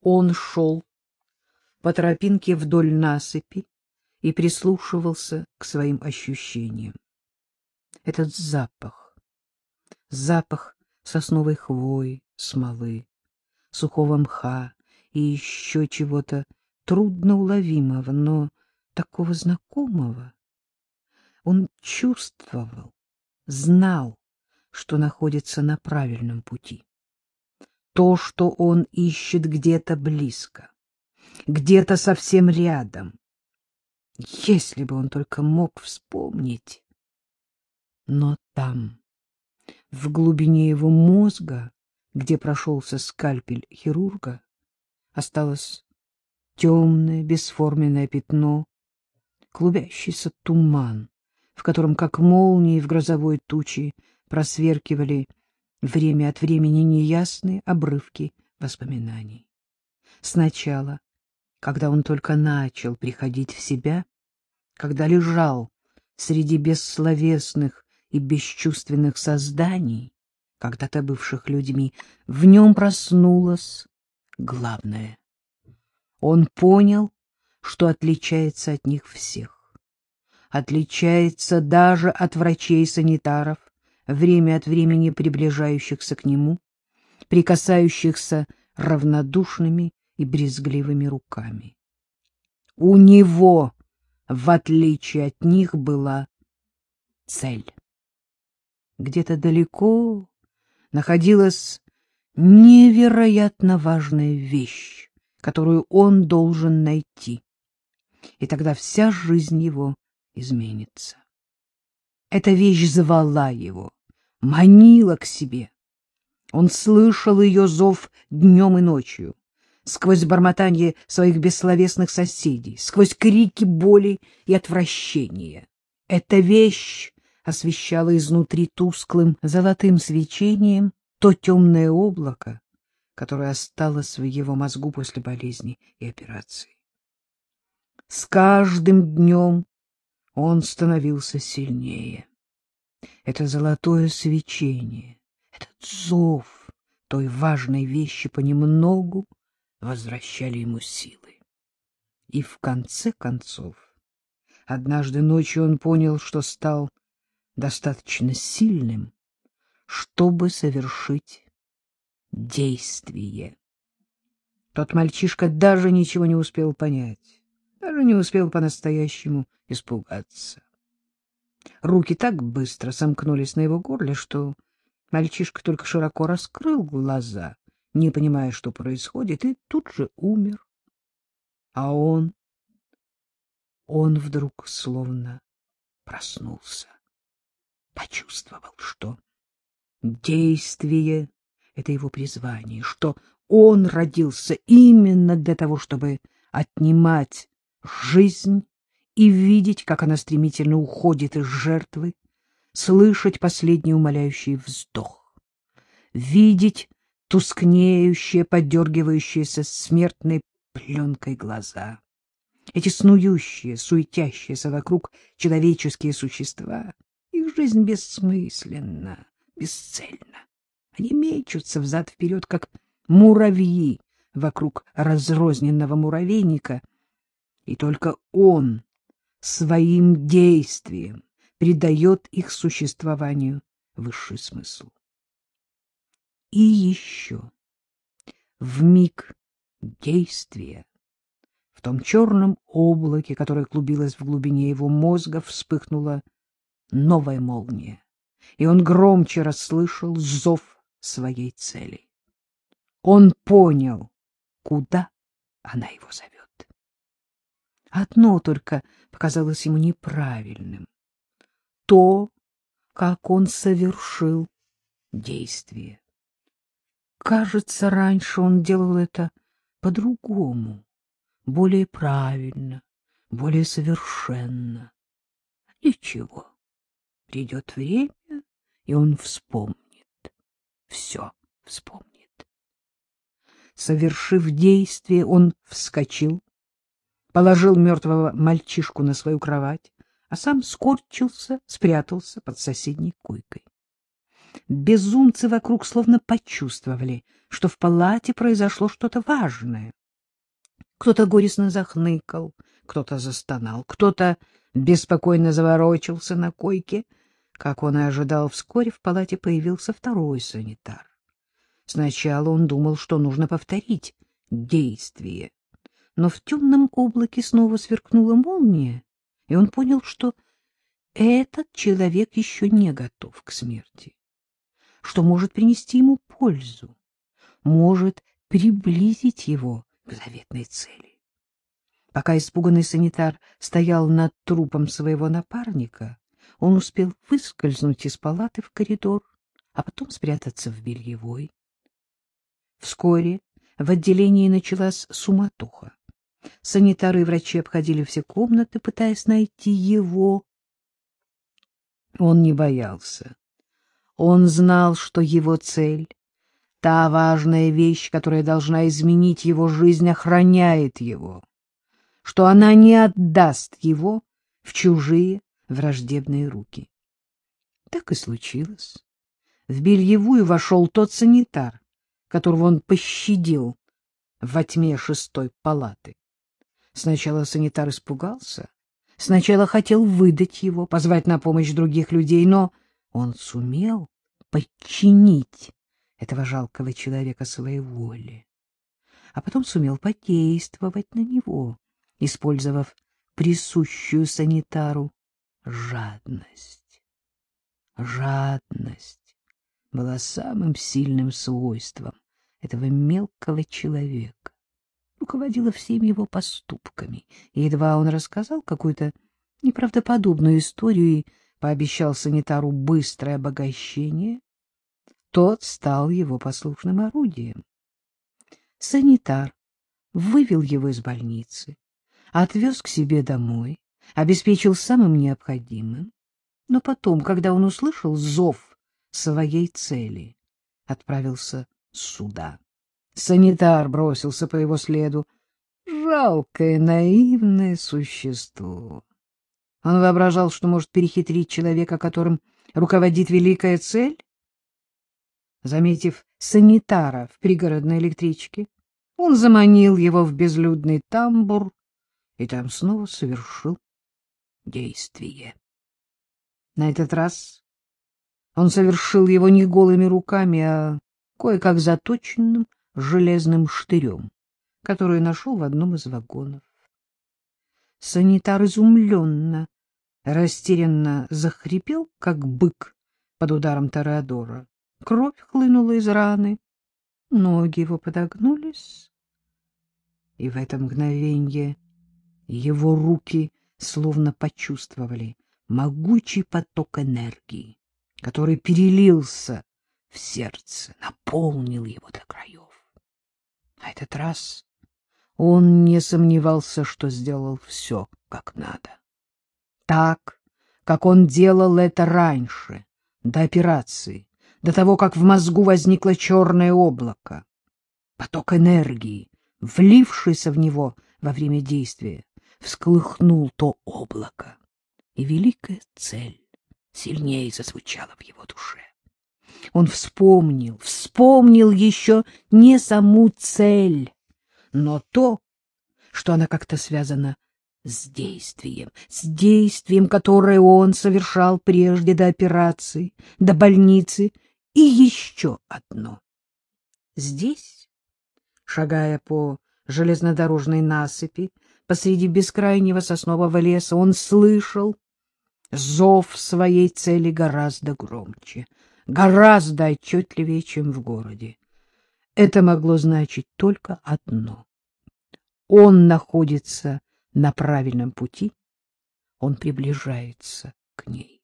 Он шел по тропинке вдоль насыпи и прислушивался к своим ощущениям. Этот запах, запах сосновой хвои, смолы, сухого мха и еще чего-то трудноуловимого, но такого знакомого. Он чувствовал, знал, что находится на правильном пути. То, что он ищет где-то близко, где-то совсем рядом. Если бы он только мог вспомнить. Но там, в глубине его мозга, где прошелся скальпель хирурга, осталось темное бесформенное пятно, клубящийся туман, в котором, как молнии в грозовой тучи, просверкивали время от времени неясные обрывки воспоминаний. Сначала, когда он только начал приходить в себя, когда лежал среди бессловесных и бесчувственных созданий, когда-то бывших людьми, в нем проснулось главное. Он понял, что отличается от них всех. Отличается даже от врачей-санитаров, время от времени приближающихся к нему, прикасающихся равнодушными и брезгливыми руками. У него, в отличие от них, была цель. Где-то далеко находилась невероятно важная вещь, которую он должен найти, и тогда вся жизнь его изменится. Эта вещь звала его, манила к себе. Он слышал ее зов днем и ночью, сквозь бормотание своих бессловесных соседей, сквозь крики боли и отвращения. Эта вещь освещала изнутри тусклым золотым свечением то темное облако, которое осталось в его мозгу после болезни и операции. С каждым днем он становился сильнее. Это золотое свечение, этот зов той важной вещи понемногу возвращали ему силы. И в конце концов, однажды ночью он понял, что стал достаточно сильным, чтобы совершить действие. Тот мальчишка даже ничего не успел понять, даже не успел по-настоящему испугаться. Руки так быстро сомкнулись на его горле, что мальчишка только широко раскрыл глаза, не понимая, что происходит, и тут же умер. А он... Он вдруг словно проснулся, почувствовал, что действие — это его призвание, что он родился именно для того, чтобы отнимать жизнь и видеть, как она стремительно уходит из жертвы, слышать последний умоляющий вздох, видеть тускнеющие, подергивающиеся смертной пленкой глаза. Эти снующие, суетящиеся вокруг человеческие существа, их жизнь бессмысленна, бесцельна. Они мечутся взад-вперед, как муравьи вокруг разрозненного муравейника, и только он своим действием придает их существованию высший смысл. И еще в миг действия в том черном облаке, которое клубилось в глубине его мозга, вспыхнула новая молния, и он громче расслышал зов своей цели. Он понял, куда она его зовет. Одно только показалось ему неправильным. То, как он совершил действие. Кажется, раньше он делал это по-другому, более правильно, более совершенно. Ничего, придет время, и он вспомнит, все вспомнит. Совершив действие, он вскочил, положил мертвого мальчишку на свою кровать, а сам скорчился, спрятался под соседней койкой. безумцы вокруг словно почувствовали, что в палате произошло что-то важное. Кто-то горестно захныкал, кто-то застонал, кто-то беспокойно заворочился на койке. Как он и ожидал, вскоре в палате появился второй санитар. Сначала он думал, что нужно повторить действие, но в темном облаке снова сверкнула молния, и он понял, что этот человек еще не готов к смерти, что может принести ему пользу, может приблизить его к заветной цели. Пока испуганный санитар стоял над трупом своего напарника, он успел выскользнуть из палаты в коридор, а потом спрятаться в бельевой. Вскоре в отделении началась суматоха. Санитары и врачи обходили все комнаты, пытаясь найти его. Он не боялся. Он знал, что его цель, та важная вещь, которая должна изменить его жизнь, охраняет его, что она не отдаст его в чужие враждебные руки. Так и случилось. В бельевую вошел тот санитар, которого он пощадил во тьме шестой палаты. Сначала санитар испугался, сначала хотел выдать его, позвать на помощь других людей, но он сумел подчинить этого жалкого человека своей воле, а потом сумел подействовать на него, использовав присущую санитару жадность. Жадность была самым сильным свойством этого мелкого человека, руководила всеми его поступками, и едва он рассказал какую-то неправдоподобную историю и пообещал санитару быстрое обогащение, тот стал его послушным орудием. Санитар вывел его из больницы, отвез к себе домой, обеспечил самым необходимым, но потом, когда он услышал зов своей цели. Отправился сюда. Санитар бросился по его следу. Жалкое, наивное существо. Он воображал, что может перехитрить человека, которым руководит великая цель. Заметив санитара в пригородной электричке, он заманил его в безлюдный тамбур и там снова совершил действие. На этот раз он совершил его не голыми руками, а кое-как заточенным железным штырем, который нашел в одном из вагонов. Санитар изумленно, растерянно захрипел, как бык под ударом Тореадора. Кровь хлынула из раны, ноги его подогнулись, и в это мгновенье его руки словно почувствовали могучий поток энергии который перелился в сердце, наполнил его до краев. На этот раз он не сомневался, что сделал все как надо. Так, как он делал это раньше, до операции, до того, как в мозгу возникло черное облако. Поток энергии, влившийся в него во время действия, всколыхнул то облако, и великая цель сильнее зазвучало в его душе. Он вспомнил, вспомнил еще не саму цель, но то, что она как-то связана с действием, с действием, которое он совершал прежде до операции, до больницы, и еще одно. Здесь, шагая по железнодорожной насыпи, посреди бескрайнего соснового леса, он слышал зов своей цели гораздо громче, гораздо отчетливее, чем в городе. Это могло значить только одно. Он находится на правильном пути, он приближается к ней.